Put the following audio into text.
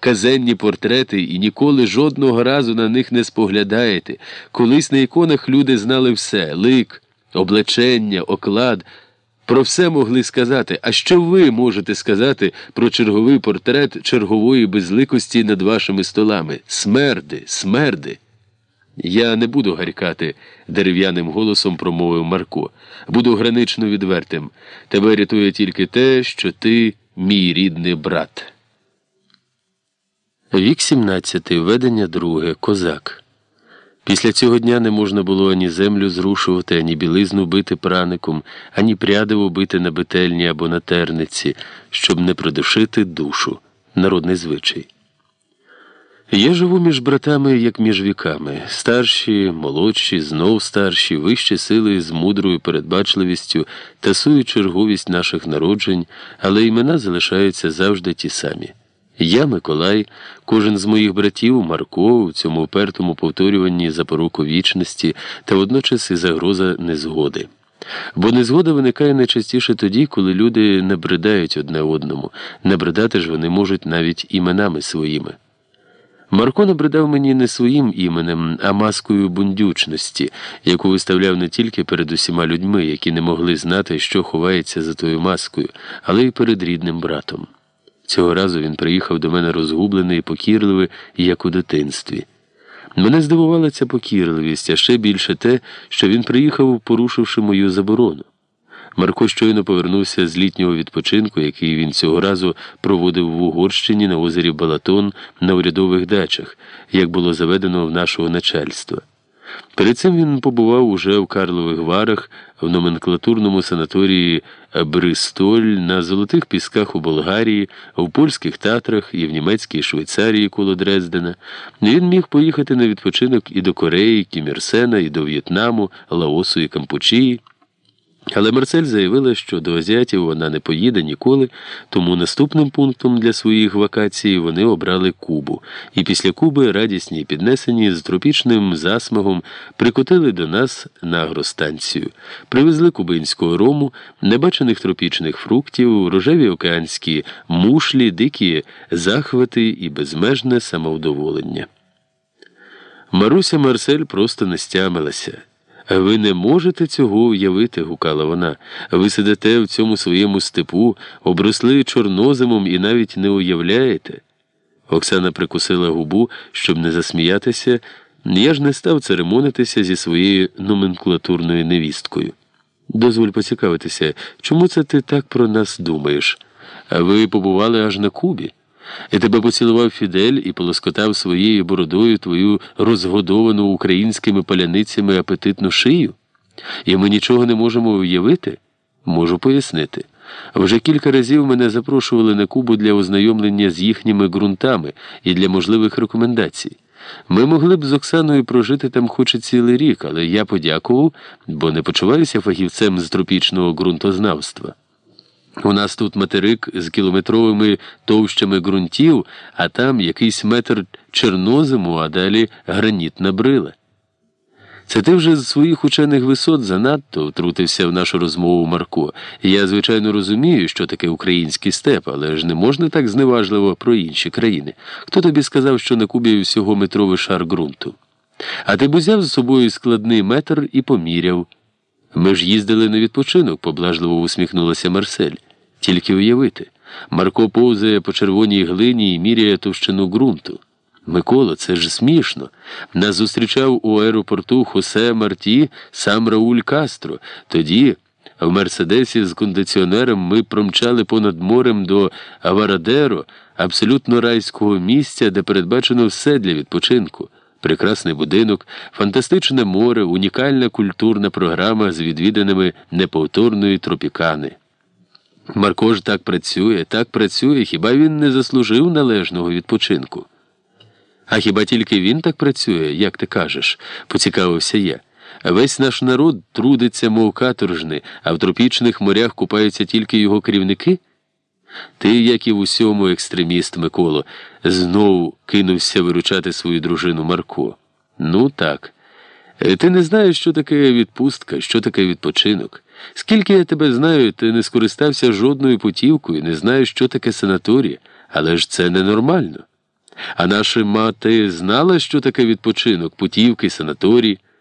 казенні портрети і ніколи жодного разу на них не споглядаєте. Колись на іконах люди знали все лик, облечення, оклад. Про все могли сказати. А що ви можете сказати про черговий портрет чергової безликості над вашими столами? Смерди, смерди. Я не буду гарькати, дерев'яним голосом промовив Марко. Буду гранично відвертим. Тебе рятує тільки те, що ти мій рідний брат. Вік 17. Ведення друге. Козак. Після цього дня не можна було ані землю зрушувати, ані білизну бити праником, ані прядиво бити на бетельні або на терниці, щоб не придушити душу. Народний звичай. Я живу між братами, як між віками, старші, молодші, знов старші, вищі сили з мудрою передбачливістю тасують черговість наших народжень, але імена залишаються завжди ті самі. Я, Миколай, кожен з моїх братів, Марко, у цьому упертому повторюванні запоруку вічності та водночас і загроза незгоди. Бо незгода виникає найчастіше тоді, коли люди не бридають одне одному, не бридати ж вони можуть навіть іменами своїми. Марко набридав мені не своїм іменем, а маскою бундючності, яку виставляв не тільки перед усіма людьми, які не могли знати, що ховається за тою маскою, але й перед рідним братом. Цього разу він приїхав до мене розгублений і покірливий, як у дитинстві. Мене здивувала ця покірливість, а ще більше те, що він приїхав, порушивши мою заборону. Марко щойно повернувся з літнього відпочинку, який він цього разу проводив в Угорщині на озері Балатон на урядових дачах, як було заведено в нашого начальства. Перед цим він побував уже в Карлових Варах, в номенклатурному санаторії Бристоль, на золотих пісках у Болгарії, в польських Татрах і в німецькій Швейцарії коло Дрездена. Він міг поїхати на відпочинок і до Кореї, Кімірсена, і до В'єтнаму, Лаосу і Кампучії. Але Марсель заявила, що до азіатів вона не поїде ніколи, тому наступним пунктом для своїх вакацій вони обрали Кубу, і після Куби, радісні і піднесені з тропічним засмагом, прикотили до нас на агростанцію, привезли кубинського рому, небачених тропічних фруктів, рожеві океанські мушлі, дикі захвати і безмежне самовдоволення. Маруся Марсель просто не стямилася. Ви не можете цього уявити, гукала вона. Ви сидите в цьому своєму степу, обросли чорнозимом і навіть не уявляєте. Оксана прикусила губу, щоб не засміятися. Я ж не став церемонитися зі своєю номенклатурною невісткою. Дозволь поцікавитися, чому це ти так про нас думаєш? Ви побували аж на Кубі? І тебе поцілував Фідель і полоскотав своєю бородою твою розгодовану українськими паляницями апетитну шию? І ми нічого не можемо уявити? Можу пояснити. Вже кілька разів мене запрошували на Кубу для ознайомлення з їхніми ґрунтами і для можливих рекомендацій. Ми могли б з Оксаною прожити там хоч і цілий рік, але я подякував, бо не почуваюся фахівцем з тропічного ґрунтознавства. У нас тут материк з кілометровими товщами ґрунтів, а там якийсь метр чорнозиму, а далі гранітна брила. Це ти вже з своїх учених висот занадто втрутився в нашу розмову Марко. Я, звичайно, розумію, що таке український степ, але ж не можна так зневажливо про інші країни. Хто тобі сказав, що на Кубі всього метровий шар ґрунту? А ти б узяв з собою складний метр і поміряв. Ми ж їздили на відпочинок, поблажливо усміхнулася Марсель. Тільки уявити, Марко повзає по червоній глині і міряє товщину ґрунту. Микола, це ж смішно. Нас зустрічав у аеропорту Хосе Марті сам Рауль Кастро. Тоді, в Мерседесі з кондиціонером, ми промчали понад морем до Аварадеро, абсолютно райського місця, де передбачено все для відпочинку. Прекрасний будинок, фантастичне море, унікальна культурна програма з відвіданими неповторної тропікани. Марко ж так працює, так працює, хіба він не заслужив належного відпочинку? А хіба тільки він так працює, як ти кажеш, поцікавився я. Весь наш народ трудиться, мов каторжний, а в тропічних морях купаються тільки його керівники? Ти, як і в усьому екстреміст Миколо, знову кинувся виручати свою дружину Марко. Ну так. Ти не знаєш, що таке відпустка, що таке відпочинок. Скільки я тебе знаю, ти не скористався жодною путівкою, не знаєш, що таке санаторія, але ж це ненормально. А наша мати знала, що таке відпочинок, путівки, санаторій.